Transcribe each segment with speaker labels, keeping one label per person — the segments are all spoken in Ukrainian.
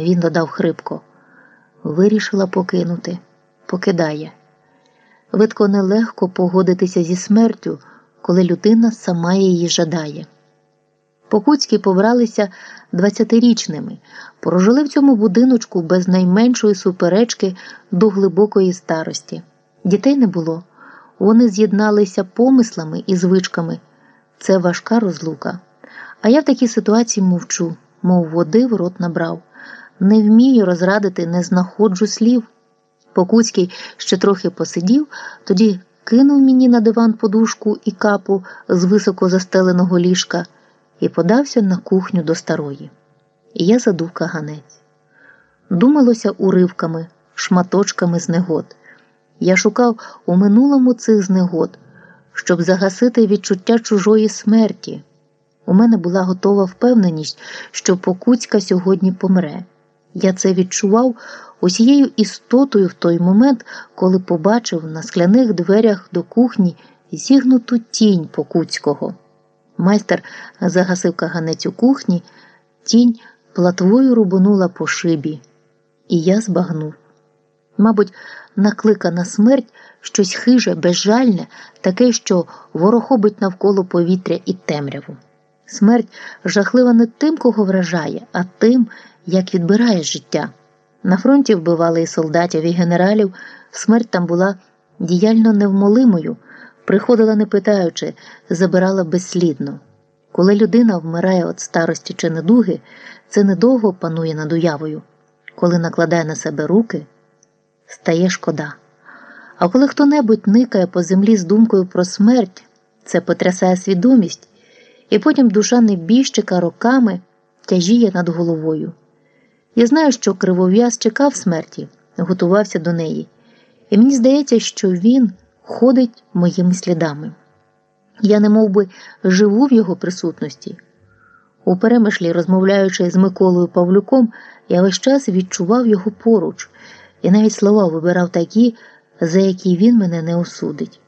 Speaker 1: Він додав хрипко. Вирішила покинути, покидає. Видко нелегко погодитися зі смертю, коли людина сама її жадає. Покуцькі побралися двадцятирічними, прожили в цьому будиночку без найменшої суперечки до глибокої старості. Дітей не було. Вони з'єдналися помислами і звичками. Це важка розлука. А я в такій ситуації мовчу, мов води в рот набрав. Не вмію розрадити, не знаходжу слів. Покуцький ще трохи посидів, тоді кинув мені на диван подушку і капу з високо застеленого ліжка і подався на кухню до старої. І я задув каганець. Думалося уривками, шматочками знегод. Я шукав у минулому цих знегод, щоб загасити відчуття чужої смерті. У мене була готова впевненість, що Покуцька сьогодні помре. Я це відчував усією істотою в той момент, коли побачив на скляних дверях до кухні зігнуту тінь Покуцького. Майстер загасив каганець у кухні, тінь платвою рубанула по шибі, і я збагнув. Мабуть, накликана смерть щось хиже, безжальне, таке, що ворохобить навколо повітря і темряву. Смерть жахлива не тим, кого вражає, а тим, як відбирає життя. На фронті вбивали і солдатів, і генералів, смерть там була діяльно невмолимою, приходила не питаючи, забирала безслідно. Коли людина вмирає від старості чи недуги, це недовго панує над уявою. Коли накладає на себе руки, стає шкода. А коли хто-небудь никає по землі з думкою про смерть, це потрясає свідомість, і потім душа небіжчика роками тяжіє над головою. Я знаю, що кривов'яз чекав смерті, готувався до неї, і мені здається, що він ходить моїми слідами. Я не би, живу в його присутності. У перемишлі, розмовляючи з Миколою Павлюком, я весь час відчував його поруч і навіть слова вибирав такі, за які він мене не осудить.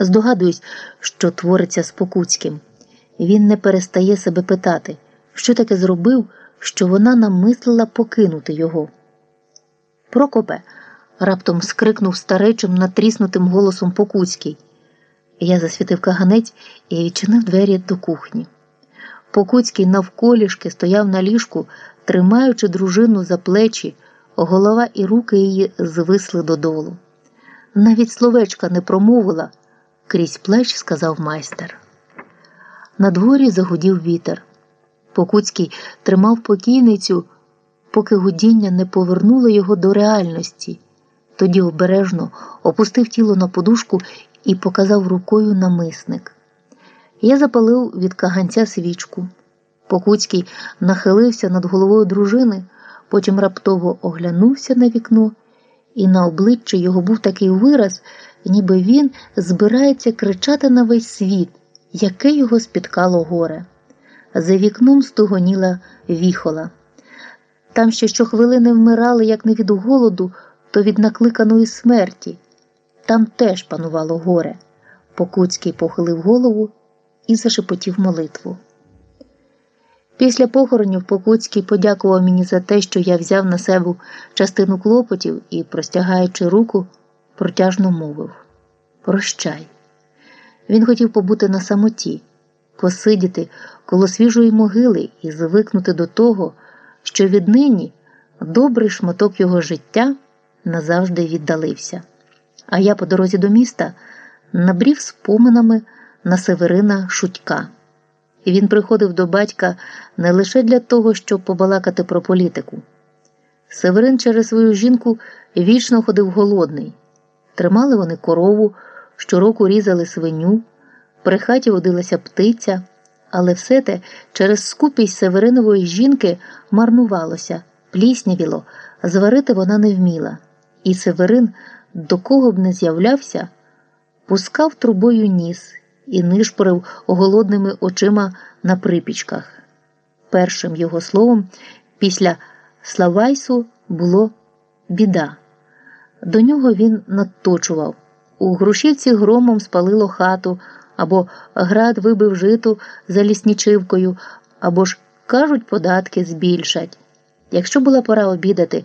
Speaker 1: Здогадуюсь, що твориться з Покуцьким. Він не перестає себе питати, що таке зробив, що вона намислила покинути його. Прокопе, раптом скрикнув старечим натріснутим голосом Покуцький. Я засвітив каганець і відчинив двері до кухні. Покуцький навколішки стояв на ліжку, тримаючи дружину за плечі, голова і руки її звисли додолу. Навіть словечка не промовила, крізь плеч сказав майстер. На дворі загудів вітер. Покуцький тримав покійницю, поки гудіння не повернуло його до реальності. Тоді обережно опустив тіло на подушку і показав рукою намисник. Я запалив від каганця свічку. Покуцький нахилився над головою дружини, потім раптово оглянувся на вікно, і на обличчі його був такий вираз, ніби він збирається кричати на весь світ, яке його спіткало горе. За вікном стугоніла віхола. Там ще щохвилини вмирали, як не від голоду, то від накликаної смерті. Там теж панувало горе. Покуцький похилив голову і зашепотів молитву. Після похоронів Покуцький подякував мені за те, що я взяв на себе частину клопотів і, простягаючи руку, протяжно мовив Прощай. Він хотів побути на самоті, посидіти коло свіжої могили і звикнути до того, що віднині добрий шматок його життя назавжди віддалився. А я по дорозі до міста набрів споминами на Северина Шутька. І він приходив до батька не лише для того, щоб побалакати про політику. Северин через свою жінку вічно ходив голодний. Тримали вони корову, щороку різали свиню, при хаті водилася птиця, але все те через скупість Северинової жінки марнувалося, пліснявіло, зварити вона не вміла. І Северин, до кого б не з'являвся, пускав трубою ніс і нишпорив голодними очима на припічках. Першим його словом після Славайсу було біда. До нього він надточував. У Грушівці громом спалило хату, або град вибив житу за ліснічивкою, або ж, кажуть, податки збільшать. Якщо була пора обідати,